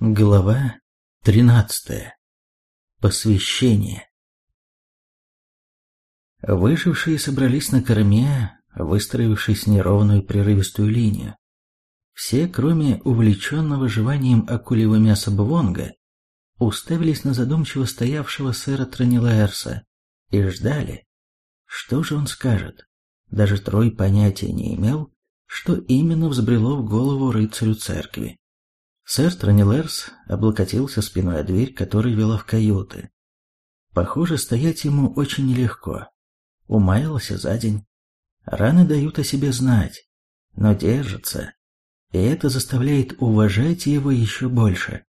Глава 13. Посвящение. Выжившие собрались на корме, выстроившись неровную прерывистую линию. Все, кроме увлеченного жеванием акулевого мяса Бвонга, уставились на задумчиво стоявшего сэра Транилаэрса и ждали, что же он скажет. Даже Трой понятия не имел, что именно взбрело в голову рыцарю церкви. Сэр Тронилерс облокотился спиной о дверь, которая вела в каюты. Похоже, стоять ему очень нелегко. Умаялся за день. Раны дают о себе знать, но держится. И это заставляет уважать его еще больше.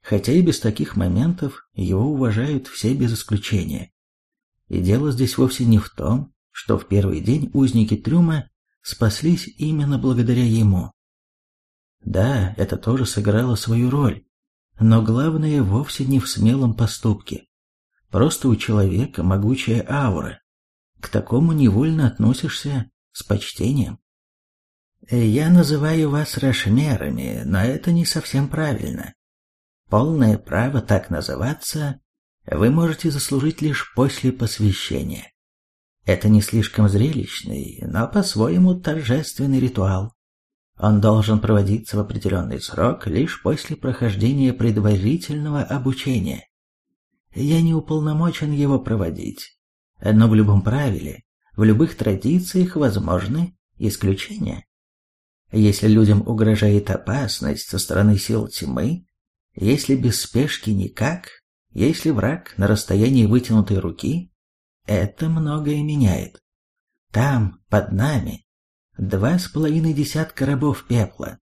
Хотя и без таких моментов его уважают все без исключения. И дело здесь вовсе не в том, что в первый день узники трюма спаслись именно благодаря ему. Да, это тоже сыграло свою роль, но главное вовсе не в смелом поступке. Просто у человека могучая аура. К такому невольно относишься с почтением. Я называю вас рашмерами, но это не совсем правильно. Полное право так называться вы можете заслужить лишь после посвящения. Это не слишком зрелищный, но по-своему торжественный ритуал. Он должен проводиться в определенный срок лишь после прохождения предварительного обучения. Я не уполномочен его проводить, но в любом правиле, в любых традициях возможны исключения. Если людям угрожает опасность со стороны сил тьмы, если без спешки никак, если враг на расстоянии вытянутой руки, это многое меняет. Там, под нами, Два с половиной десятка рабов пепла.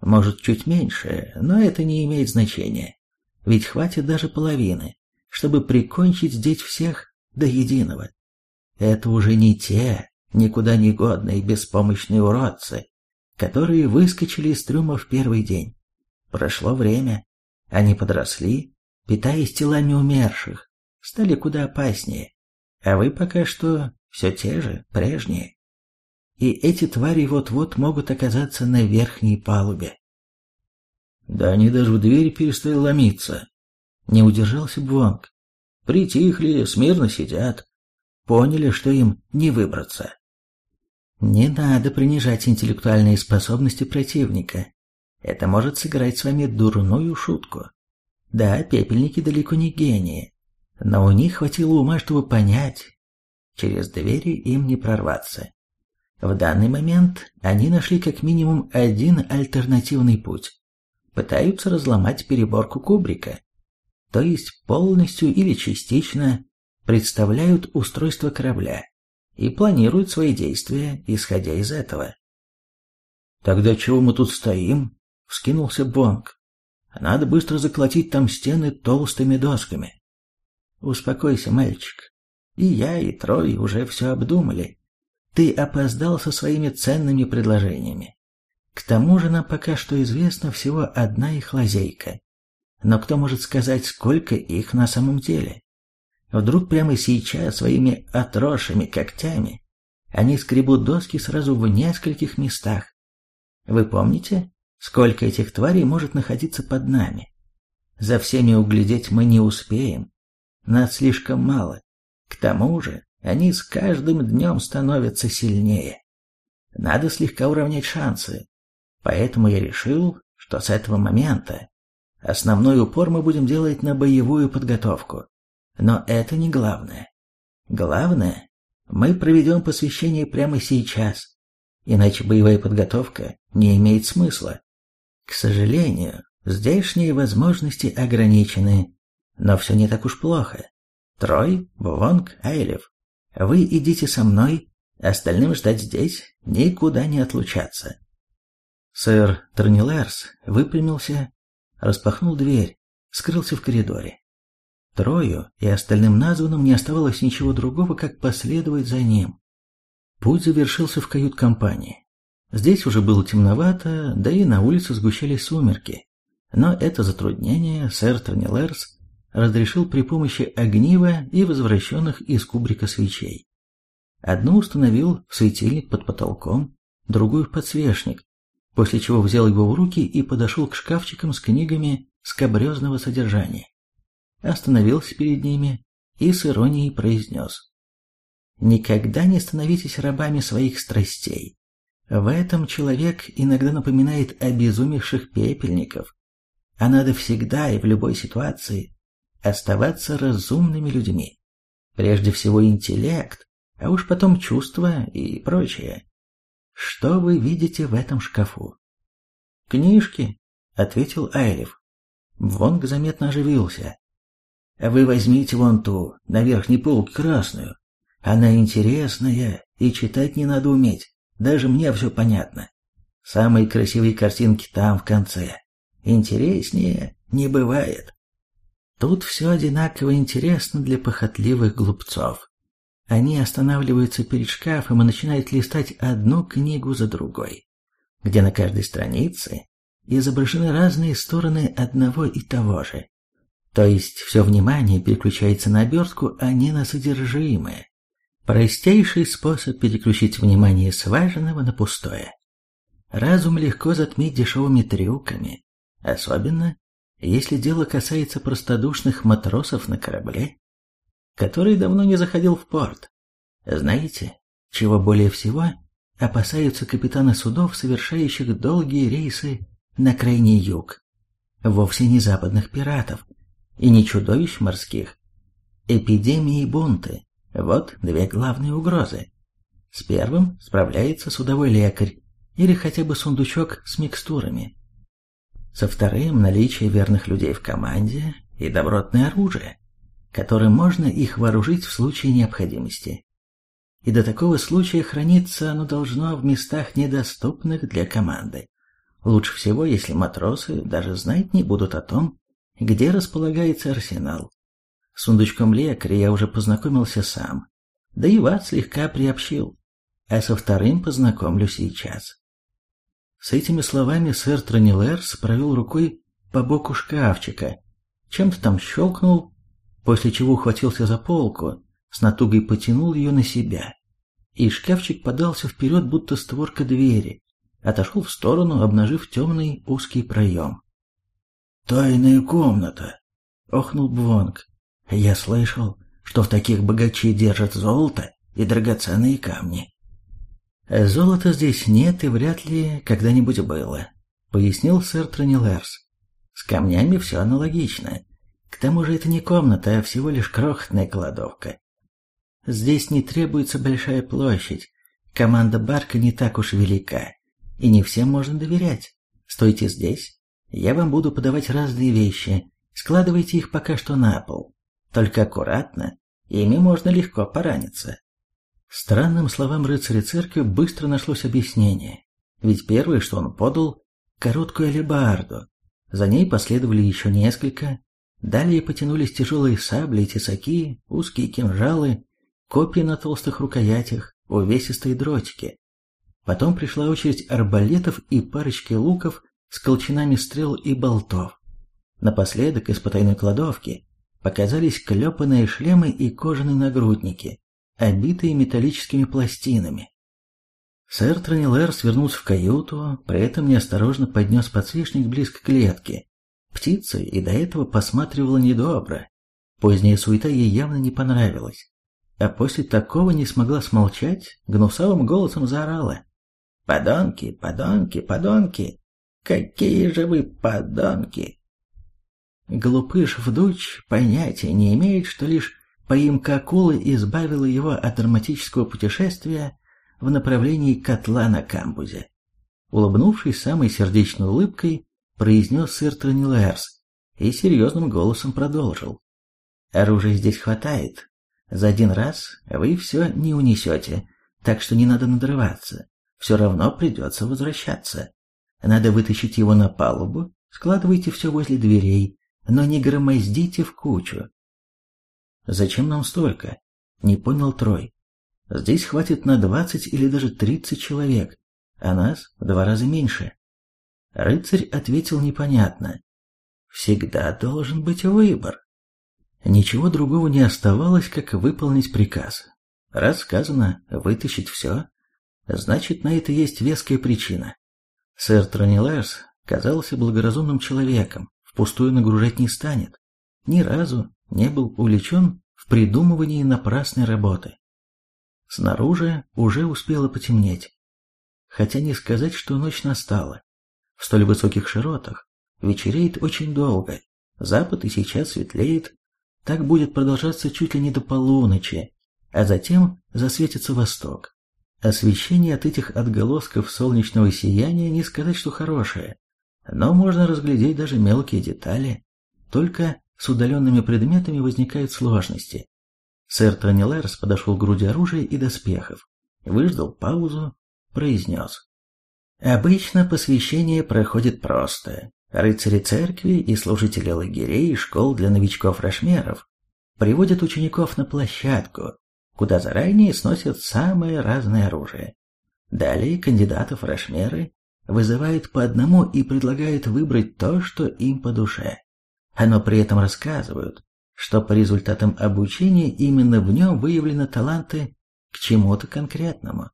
Может, чуть меньше, но это не имеет значения. Ведь хватит даже половины, чтобы прикончить здесь всех до единого. Это уже не те, никуда не годные беспомощные уродцы, которые выскочили из трюма в первый день. Прошло время, они подросли, питаясь телами умерших, стали куда опаснее, а вы пока что все те же, прежние и эти твари вот-вот могут оказаться на верхней палубе. Да они даже в дверь перестали ломиться. Не удержался Бвонг. Притихли, смирно сидят. Поняли, что им не выбраться. Не надо принижать интеллектуальные способности противника. Это может сыграть с вами дурную шутку. Да, пепельники далеко не гении, но у них хватило ума, чтобы понять, через двери им не прорваться. В данный момент они нашли как минимум один альтернативный путь. Пытаются разломать переборку кубрика, то есть полностью или частично представляют устройство корабля и планируют свои действия, исходя из этого. «Тогда чего мы тут стоим?» — вскинулся Бонг. «Надо быстро заколотить там стены толстыми досками». «Успокойся, мальчик. И я, и Трой уже все обдумали ты опоздал со своими ценными предложениями. К тому же нам пока что известно всего одна их лазейка. Но кто может сказать, сколько их на самом деле? Вдруг прямо сейчас своими отросшими когтями они скребут доски сразу в нескольких местах. Вы помните, сколько этих тварей может находиться под нами? За всеми углядеть мы не успеем. Нас слишком мало. К тому же, они с каждым днем становятся сильнее. Надо слегка уравнять шансы. Поэтому я решил, что с этого момента основной упор мы будем делать на боевую подготовку. Но это не главное. Главное, мы проведем посвящение прямо сейчас, иначе боевая подготовка не имеет смысла. К сожалению, здешние возможности ограничены, но все не так уж плохо. Трой, Бувонг, Айлев вы идите со мной, остальным ждать здесь, никуда не отлучаться. Сэр Тернилерс выпрямился, распахнул дверь, скрылся в коридоре. Трою и остальным названным не оставалось ничего другого, как последовать за ним. Путь завершился в кают-компании. Здесь уже было темновато, да и на улице сгущались сумерки. Но это затруднение сэр Тернилерс разрешил при помощи огнива и возвращенных из кубрика свечей. Одну установил в светильник под потолком, другую в подсвечник, после чего взял его в руки и подошел к шкафчикам с книгами скобрезного содержания. Остановился перед ними и с иронией произнес. «Никогда не становитесь рабами своих страстей. В этом человек иногда напоминает обезумевших пепельников, а надо всегда и в любой ситуации оставаться разумными людьми. Прежде всего интеллект, а уж потом чувства и прочее. Что вы видите в этом шкафу? Книжки, ответил Айлев. Вонг заметно оживился. Вы возьмите вон ту, на верхней полке красную. Она интересная, и читать не надо уметь. Даже мне все понятно. Самые красивые картинки там в конце. Интереснее не бывает. Тут все одинаково интересно для похотливых глупцов. Они останавливаются перед шкафом и начинают листать одну книгу за другой, где на каждой странице изображены разные стороны одного и того же. То есть все внимание переключается на обертку, а не на содержимое. Простейший способ переключить внимание с важного на пустое. Разум легко затмить дешевыми трюками, особенно если дело касается простодушных матросов на корабле, который давно не заходил в порт. Знаете, чего более всего опасаются капитаны судов, совершающих долгие рейсы на крайний юг? Вовсе не западных пиратов и не чудовищ морских. Эпидемии и бунты, вот две главные угрозы. С первым справляется судовой лекарь или хотя бы сундучок с микстурами. Со вторым наличие верных людей в команде и добротное оружие, которым можно их вооружить в случае необходимости. И до такого случая храниться оно должно в местах недоступных для команды. Лучше всего, если матросы даже знать не будут о том, где располагается арсенал. С сундучком лекаря я уже познакомился сам, да и вас слегка приобщил, а со вторым познакомлю сейчас. С этими словами сэр Тронилерс провел рукой по боку шкафчика, чем-то там щелкнул, после чего ухватился за полку, с натугой потянул ее на себя, и шкафчик подался вперед, будто створка двери, отошел в сторону, обнажив темный узкий проем. «Тайная комната!» — охнул Бвонг. Я слышал, что в таких богачи держат золото и драгоценные камни. Золота здесь нет и вряд ли когда-нибудь было, пояснил сэр Тронилерс. С камнями все аналогично. К тому же это не комната, а всего лишь крохотная кладовка. Здесь не требуется большая площадь, команда Барка не так уж велика, и не всем можно доверять. Стойте здесь, я вам буду подавать разные вещи, складывайте их пока что на пол. Только аккуратно, ими можно легко пораниться. Странным словам рыцаря церкви быстро нашлось объяснение. Ведь первое, что он подал, короткую алебарду. За ней последовали еще несколько. Далее потянулись тяжелые сабли и тесаки, узкие кинжалы, копья на толстых рукоятях, увесистые дротики. Потом пришла очередь арбалетов и парочки луков с колчанами стрел и болтов. Напоследок из потайной кладовки показались клепанные шлемы и кожаные нагрудники, обитые металлическими пластинами. Сэр Тронилер свернулся в каюту, при этом неосторожно поднес подсвечник близко к клетке. Птица и до этого посматривала недобро. Поздняя суета ей явно не понравилась. А после такого не смогла смолчать, гнусавым голосом заорала. «Подонки, подонки, подонки! Какие же вы подонки!» Глупыш вдуч понятия не имеет, что лишь поимка акулы избавила его от драматического путешествия в направлении котла на камбузе. Улыбнувшись самой сердечной улыбкой, произнес сэр Тронилерс и серьезным голосом продолжил. «Оружия здесь хватает. За один раз вы все не унесете, так что не надо надрываться. Все равно придется возвращаться. Надо вытащить его на палубу, складывайте все возле дверей, но не громоздите в кучу. Зачем нам столько? Не понял Трой. Здесь хватит на двадцать или даже тридцать человек, а нас в два раза меньше. Рыцарь ответил непонятно. Всегда должен быть выбор. Ничего другого не оставалось, как выполнить приказ. Раз сказано вытащить все, значит на это есть веская причина. Сэр Тронилерс казался благоразумным человеком, впустую нагружать не станет. Ни разу не был увлечен в придумывании напрасной работы. Снаружи уже успело потемнеть. Хотя не сказать, что ночь настала. В столь высоких широтах вечереет очень долго, запад и сейчас светлеет, так будет продолжаться чуть ли не до полуночи, а затем засветится восток. Освещение от этих отголосков солнечного сияния не сказать, что хорошее, но можно разглядеть даже мелкие детали, только с удаленными предметами возникают сложности. Сэр Тронилерс подошел к груди оружия и доспехов, выждал паузу, произнес. Обычно посвящение проходит просто. Рыцари церкви и служители лагерей и школ для новичков-рашмеров приводят учеников на площадку, куда заранее сносят самое разное оружие. Далее кандидатов рашмеры вызывают по одному и предлагают выбрать то, что им по душе. Но при этом рассказывают, что по результатам обучения именно в нем выявлены таланты к чему-то конкретному,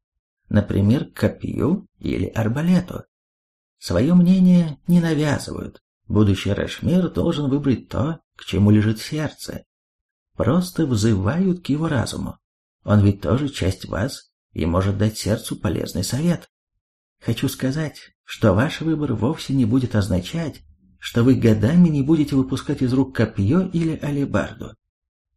например, к копью или арбалету. Свое мнение не навязывают. Будущий Рашмир должен выбрать то, к чему лежит сердце. Просто взывают к его разуму. Он ведь тоже часть вас и может дать сердцу полезный совет. Хочу сказать, что ваш выбор вовсе не будет означать, что вы годами не будете выпускать из рук копье или алебарду.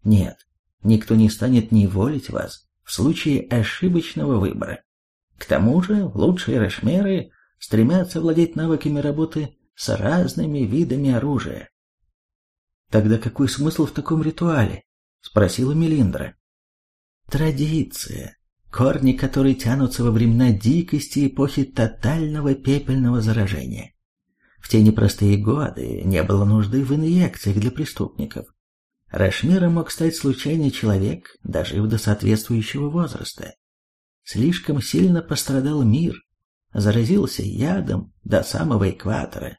Нет, никто не станет неволить вас в случае ошибочного выбора. К тому же лучшие рашмеры стремятся владеть навыками работы с разными видами оружия. «Тогда какой смысл в таком ритуале?» — спросила Мелиндра. «Традиция, корни которой тянутся во времена дикости эпохи тотального пепельного заражения. В те непростые годы не было нужды в инъекциях для преступников. Рашмиром мог стать случайный человек, дожив до соответствующего возраста. Слишком сильно пострадал мир, заразился ядом до самого экватора.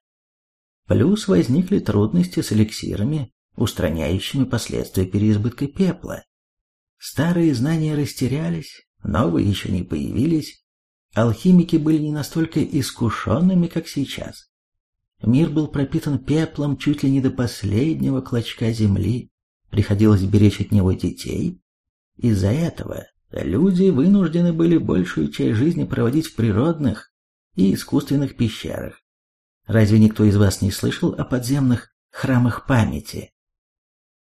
Плюс возникли трудности с эликсирами, устраняющими последствия переизбытка пепла. Старые знания растерялись, новые еще не появились. Алхимики были не настолько искушенными, как сейчас. Мир был пропитан пеплом чуть ли не до последнего клочка земли. Приходилось беречь от него детей. Из-за этого люди вынуждены были большую часть жизни проводить в природных и искусственных пещерах. Разве никто из вас не слышал о подземных храмах памяти?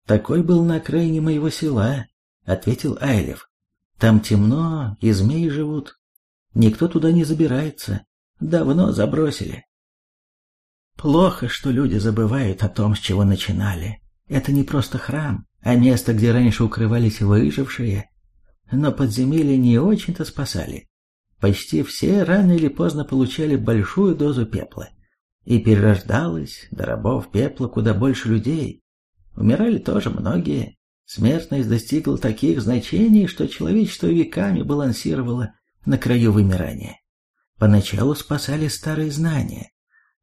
Такой был на окраине моего села, ответил Айлев. Там темно, и змеи живут. Никто туда не забирается. Давно забросили. Плохо, что люди забывают о том, с чего начинали. Это не просто храм, а место, где раньше укрывались выжившие, но подземелья не очень-то спасали. Почти все рано или поздно получали большую дозу пепла. И перерождалось до рабов пепла куда больше людей. Умирали тоже многие. Смертность достигла таких значений, что человечество веками балансировало на краю вымирания. Поначалу спасали старые знания,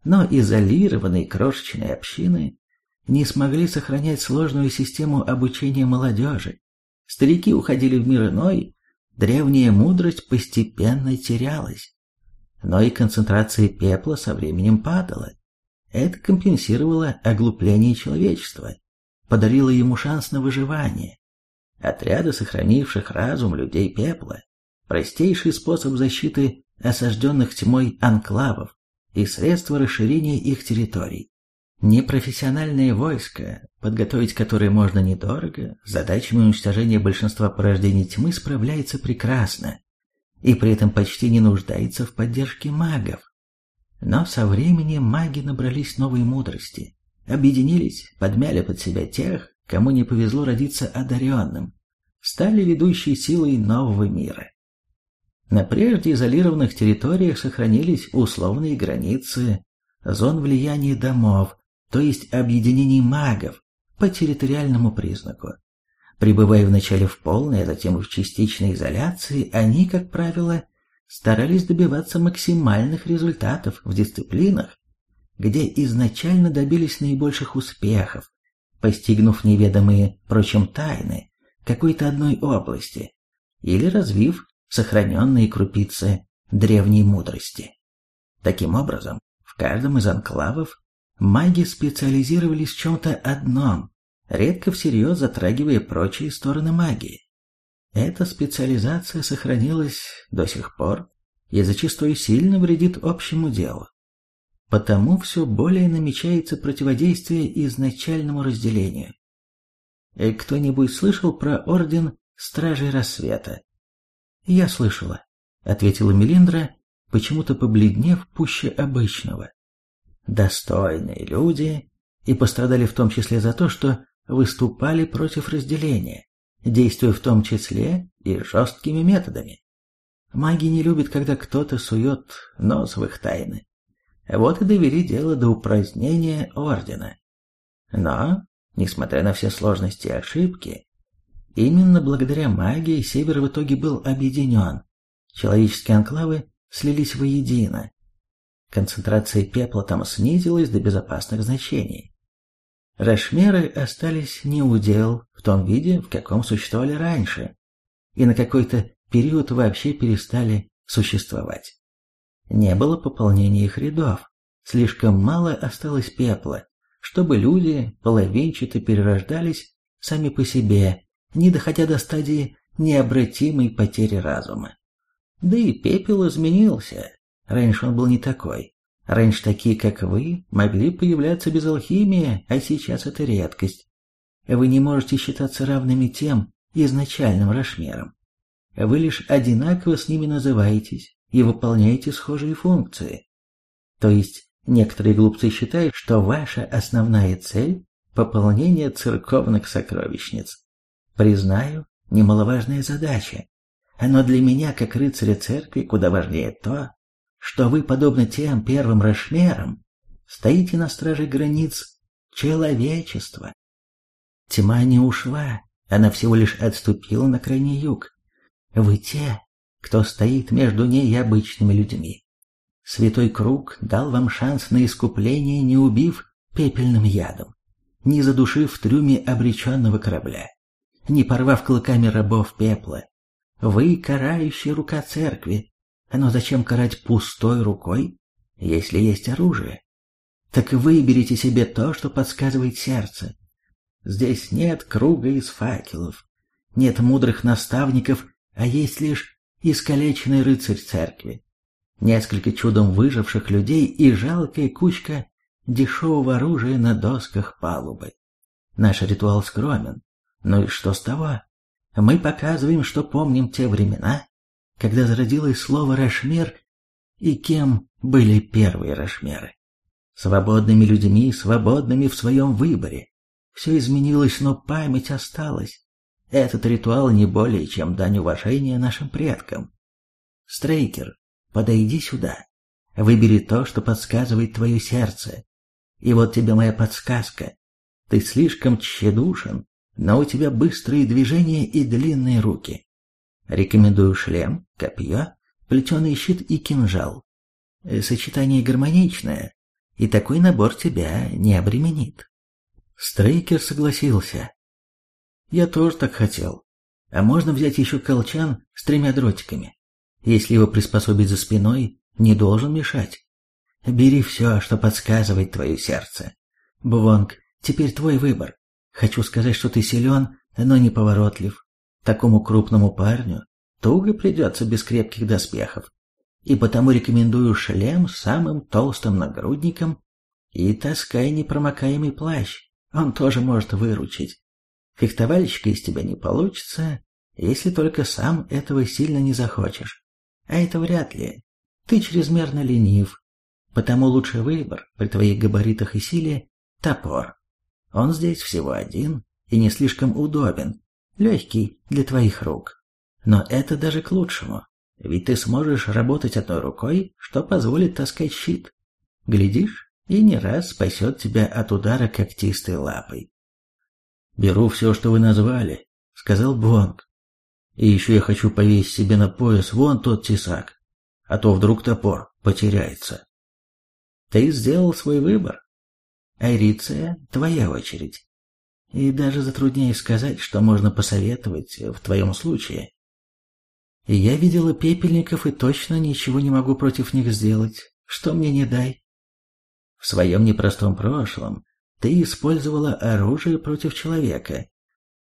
но изолированные крошечные общины не смогли сохранять сложную систему обучения молодежи, Старики уходили в мир иной, древняя мудрость постепенно терялась. Но и концентрация пепла со временем падала. Это компенсировало оглупление человечества, подарило ему шанс на выживание. Отряды, сохранивших разум людей пепла, простейший способ защиты осажденных тьмой анклавов и средство расширения их территорий. Непрофессиональное войско, подготовить которое можно недорого, с задачами уничтожения большинства порождений тьмы справляется прекрасно и при этом почти не нуждается в поддержке магов. Но со временем маги набрались новой мудрости, объединились, подмяли под себя тех, кому не повезло родиться одаренным, стали ведущей силой нового мира. На прежде изолированных территориях сохранились условные границы зон влияния домов, то есть объединений магов по территориальному признаку. Пребывая вначале в полной, а затем в частичной изоляции, они, как правило, старались добиваться максимальных результатов в дисциплинах, где изначально добились наибольших успехов, постигнув неведомые, прочим, тайны какой-то одной области или развив сохраненные крупицы древней мудрости. Таким образом, в каждом из анклавов маги специализировались в чем-то одном, редко всерьез затрагивая прочие стороны магии. Эта специализация сохранилась до сих пор и зачастую сильно вредит общему делу. Потому все более намечается противодействие изначальному разделению. Э, кто-нибудь слышал про Орден Стражей Рассвета? Я слышала, ответила Мелиндра, почему-то побледнев пуще обычного. Достойные люди и пострадали в том числе за то, что выступали против разделения, действуя в том числе и жесткими методами. Маги не любят, когда кто-то сует нос в их тайны. Вот и довели дело до упразднения ордена. Но, несмотря на все сложности и ошибки, именно благодаря магии Север в итоге был объединен. Человеческие анклавы слились воедино. Концентрация пепла там снизилась до безопасных значений. Рашмеры остались не удел в том виде, в каком существовали раньше, и на какой-то период вообще перестали существовать. Не было пополнения их рядов, слишком мало осталось пепла, чтобы люди половинчато перерождались сами по себе, не доходя до стадии необратимой потери разума. Да и пепел изменился. Раньше он был не такой. Раньше такие, как вы, могли появляться без алхимии, а сейчас это редкость. Вы не можете считаться равными тем изначальным Рашмерам. Вы лишь одинаково с ними называетесь и выполняете схожие функции. То есть некоторые глупцы считают, что ваша основная цель – пополнение церковных сокровищниц. Признаю, немаловажная задача. Но для меня, как рыцаря церкви, куда важнее то, что вы, подобно тем первым рашмерам, стоите на страже границ человечества. Тьма не ушла, она всего лишь отступила на крайний юг, вы те, кто стоит между ней и обычными людьми. Святой Круг дал вам шанс на искупление, не убив пепельным ядом, не задушив в трюме обреченного корабля, не порвав клыками рабов пепла. Вы карающая рука церкви, но зачем карать пустой рукой, если есть оружие? Так выберите себе то, что подсказывает сердце. Здесь нет круга из факелов, нет мудрых наставников а есть лишь искалеченный рыцарь церкви, несколько чудом выживших людей и жалкая кучка дешевого оружия на досках палубы. Наш ритуал скромен, ну и что с того? Мы показываем, что помним те времена, когда зародилось слово «рашмер» и кем были первые рашмеры. Свободными людьми, свободными в своем выборе. Все изменилось, но память осталась. Этот ритуал не более чем дань уважения нашим предкам. Стрейкер, подойди сюда. Выбери то, что подсказывает твое сердце. И вот тебе моя подсказка. Ты слишком тщедушен, но у тебя быстрые движения и длинные руки. Рекомендую шлем, копье, плетеный щит и кинжал. Сочетание гармоничное, и такой набор тебя не обременит. Стрейкер согласился, я тоже так хотел. А можно взять еще колчан с тремя дротиками. Если его приспособить за спиной, не должен мешать. Бери все, что подсказывает твое сердце. Бувонг, теперь твой выбор. Хочу сказать, что ты силен, но не поворотлив. Такому крупному парню туго придется без крепких доспехов. И потому рекомендую шлем с самым толстым нагрудником и таскай непромокаемый плащ. Он тоже может выручить. Фехтовальщика из тебя не получится, если только сам этого сильно не захочешь. А это вряд ли. Ты чрезмерно ленив. Потому лучший выбор при твоих габаритах и силе – топор. Он здесь всего один и не слишком удобен, легкий для твоих рук. Но это даже к лучшему, ведь ты сможешь работать одной рукой, что позволит таскать щит. Глядишь, и не раз спасет тебя от удара когтистой лапой. «Беру все, что вы назвали», — сказал Бонг. «И еще я хочу повесить себе на пояс вон тот тесак, а то вдруг топор потеряется». «Ты сделал свой выбор. Айриция, твоя очередь. И даже затрудняюсь сказать, что можно посоветовать в твоем случае. Я видела пепельников и точно ничего не могу против них сделать. что мне не дай. В своем непростом прошлом ты использовала оружие против человека.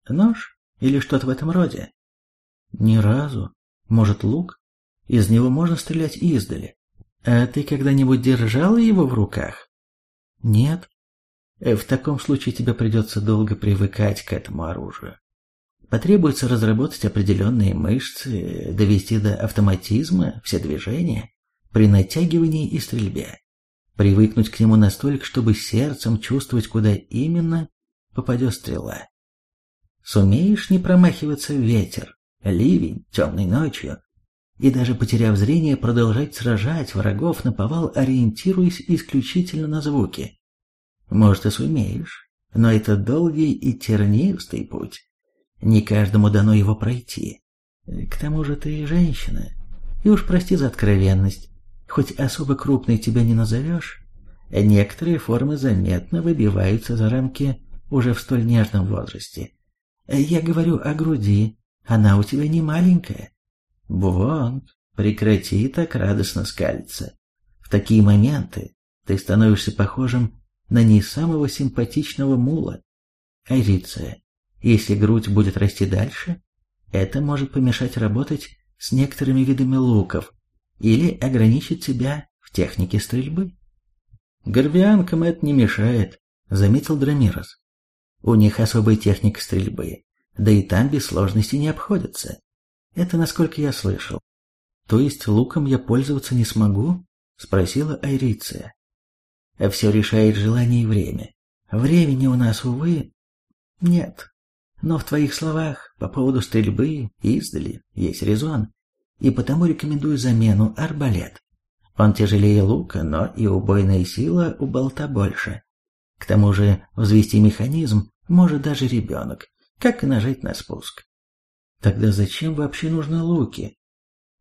Нож или что-то в этом роде? Ни разу. Может, лук? Из него можно стрелять издали. А ты когда-нибудь держала его в руках? Нет. Э, в таком случае тебе придется долго привыкать к этому оружию. Потребуется разработать определенные мышцы, довести до автоматизма все движения при натягивании и стрельбе. Привыкнуть к нему настолько, чтобы сердцем чувствовать, куда именно попадет стрела. Сумеешь не промахиваться ветер, ливень, темной ночью, и даже потеряв зрение, продолжать сражать врагов на повал, ориентируясь исключительно на звуки. Может, и сумеешь, но это долгий и тернистый путь. Не каждому дано его пройти. К тому же ты женщина, и уж прости за откровенность, хоть особо крупной тебя не назовешь, некоторые формы заметно выбиваются за рамки уже в столь нежном возрасте. Я говорю о груди, она у тебя не маленькая. Бувонг, прекрати так радостно скалиться. В такие моменты ты становишься похожим на не самого симпатичного мула. Айриция, если грудь будет расти дальше, это может помешать работать с некоторыми видами луков или ограничить тебя в технике стрельбы. Горбианкам это не мешает, заметил Драмирос. У них особая техника стрельбы, да и там без сложностей не обходятся. Это насколько я слышал. То есть луком я пользоваться не смогу? Спросила Айриция. Все решает желание и время. Времени у нас, увы, нет. Но в твоих словах по поводу стрельбы издали есть резон, и потому рекомендую замену арбалет. Он тяжелее лука, но и убойная сила у болта больше. К тому же взвести механизм может даже ребенок, как и нажать на спуск. Тогда зачем вообще нужны луки?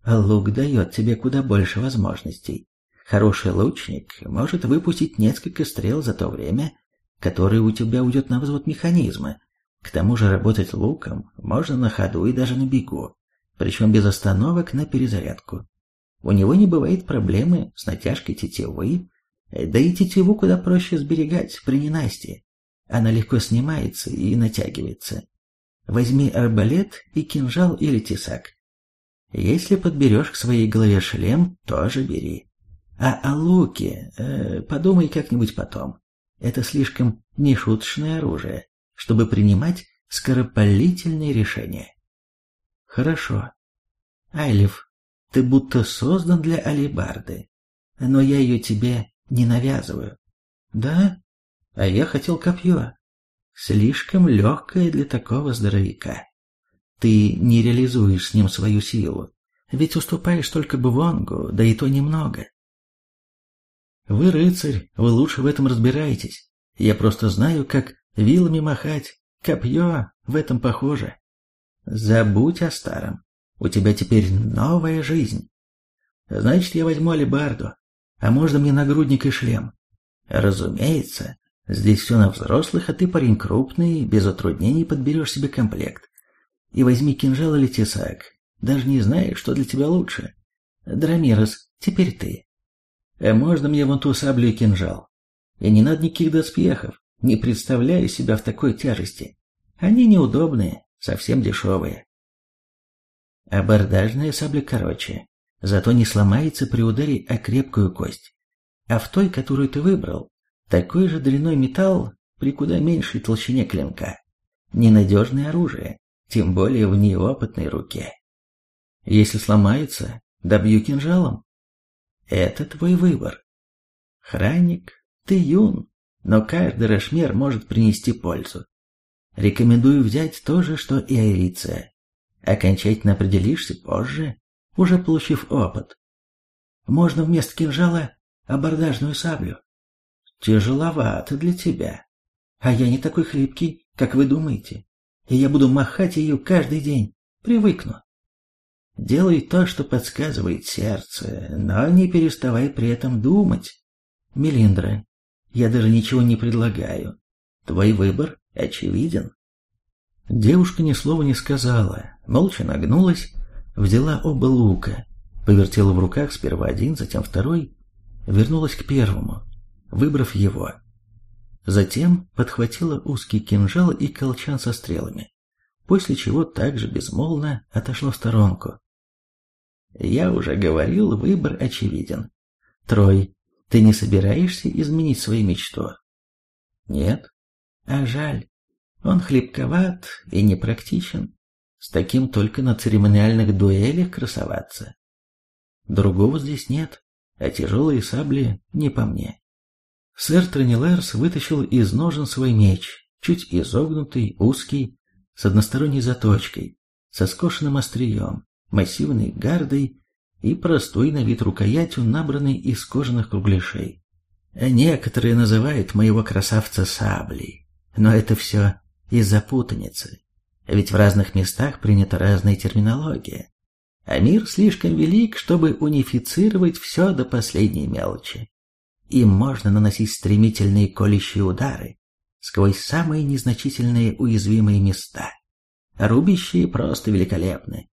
А лук дает тебе куда больше возможностей. Хороший лучник может выпустить несколько стрел за то время, которое у тебя уйдет на взвод механизма. К тому же работать луком можно на ходу и даже на бегу, причем без остановок на перезарядку. У него не бывает проблемы с натяжкой тетивы, да и тетиву куда проще сберегать при ненастье. Она легко снимается и натягивается. Возьми арбалет и кинжал или тесак. Если подберешь к своей голове шлем, тоже бери. А о луке э, подумай как-нибудь потом. Это слишком нешуточное оружие, чтобы принимать скоропалительные решения. Хорошо. Айлиф, ты будто создан для алибарды, но я ее тебе не навязываю. Да? А я хотел копье слишком легкое для такого здоровяка. Ты не реализуешь с ним свою силу, ведь уступаешь только Бвонгу, да и то немного. Вы рыцарь, вы лучше в этом разбираетесь. Я просто знаю, как вилами махать, копье в этом похоже. Забудь о старом. У тебя теперь новая жизнь. Значит, я возьму алебарду, а можно мне нагрудник и шлем? Разумеется, Здесь все на взрослых, а ты парень крупный, без затруднений подберешь себе комплект. И возьми кинжал или тесак, даже не знаешь, что для тебя лучше. Драмирос, теперь ты. А можно мне вон ту саблю и кинжал? И не надо никаких доспехов, не представляю себя в такой тяжести. Они неудобные, совсем дешевые. Абордажная сабля короче, зато не сломается при ударе о крепкую кость. А в той, которую ты выбрал, такой же длиной металл при куда меньшей толщине клинка. Ненадежное оружие, тем более в неопытной руке. Если сломается, добью кинжалом. Это твой выбор. Хранник, ты юн, но каждый рашмер может принести пользу. Рекомендую взять то же, что и Айриция. Окончательно определишься позже, уже получив опыт. Можно вместо кинжала абордажную саблю. Тяжеловато для тебя. А я не такой хлипкий, как вы думаете. И я буду махать ее каждый день. Привыкну. Делай то, что подсказывает сердце, но не переставай при этом думать. Мелиндра, я даже ничего не предлагаю. Твой выбор очевиден. Девушка ни слова не сказала, молча нагнулась, взяла оба лука, повертела в руках сперва один, затем второй, вернулась к первому, выбрав его. Затем подхватила узкий кинжал и колчан со стрелами, после чего также безмолвно отошла в сторонку. Я уже говорил, выбор очевиден. Трой, ты не собираешься изменить свою мечту? Нет. А жаль. Он хлипковат и непрактичен. С таким только на церемониальных дуэлях красоваться. Другого здесь нет, а тяжелые сабли не по мне. Сэр Тронилерс вытащил из ножен свой меч, чуть изогнутый, узкий, с односторонней заточкой, со скошенным острием, массивной гардой и простой на вид рукоятью, набранной из кожаных кругляшей. Некоторые называют моего красавца саблей, но это все из-за путаницы, ведь в разных местах принята разная терминология, а мир слишком велик, чтобы унифицировать все до последней мелочи. Им можно наносить стремительные колющие удары сквозь самые незначительные уязвимые места. Рубящие просто великолепны,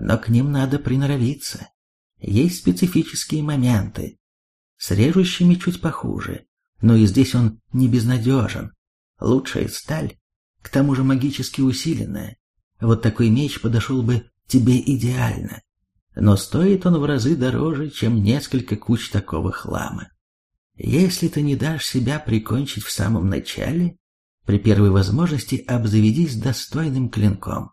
но к ним надо приноровиться. Есть специфические моменты. С режущими чуть похуже, но и здесь он не безнадежен. Лучшая сталь, к тому же магически усиленная. Вот такой меч подошел бы тебе идеально. Но стоит он в разы дороже, чем несколько куч такого хлама. Если ты не дашь себя прикончить в самом начале, при первой возможности обзаведись достойным клинком.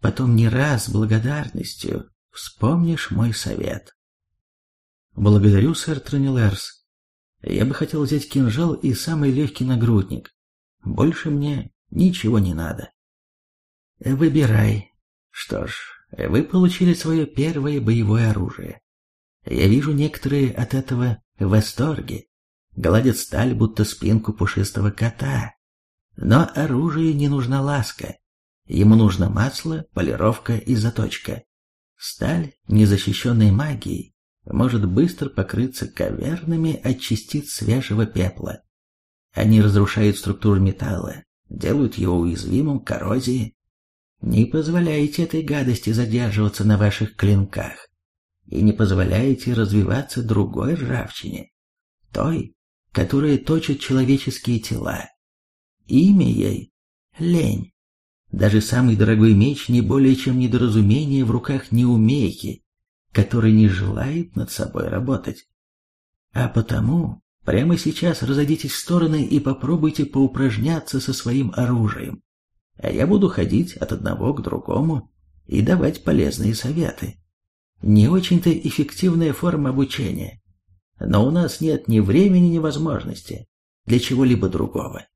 Потом не раз с благодарностью вспомнишь мой совет. Благодарю, сэр Тронилерс. Я бы хотел взять кинжал и самый легкий нагрудник. Больше мне ничего не надо. Выбирай. Что ж, вы получили свое первое боевое оружие. Я вижу некоторые от этого в восторге. Гладят сталь, будто спинку пушистого кота. Но оружию не нужна ласка. Ему нужно масло, полировка и заточка. Сталь, незащищенная магией, может быстро покрыться кавернами от частиц свежего пепла. Они разрушают структуру металла, делают его уязвимым к коррозии. Не позволяйте этой гадости задерживаться на ваших клинках и не позволяйте развиваться другой ржавчине, той, которая точит человеческие тела. Имя ей — лень. Даже самый дорогой меч не более чем недоразумение в руках неумейки, который не желает над собой работать. А потому прямо сейчас разойдитесь в стороны и попробуйте поупражняться со своим оружием. А я буду ходить от одного к другому и давать полезные советы. Не очень-то эффективная форма обучения, но у нас нет ни времени, ни возможности для чего-либо другого.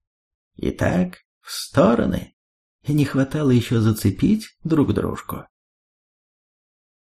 Итак, в стороны. Не хватало еще зацепить друг дружку.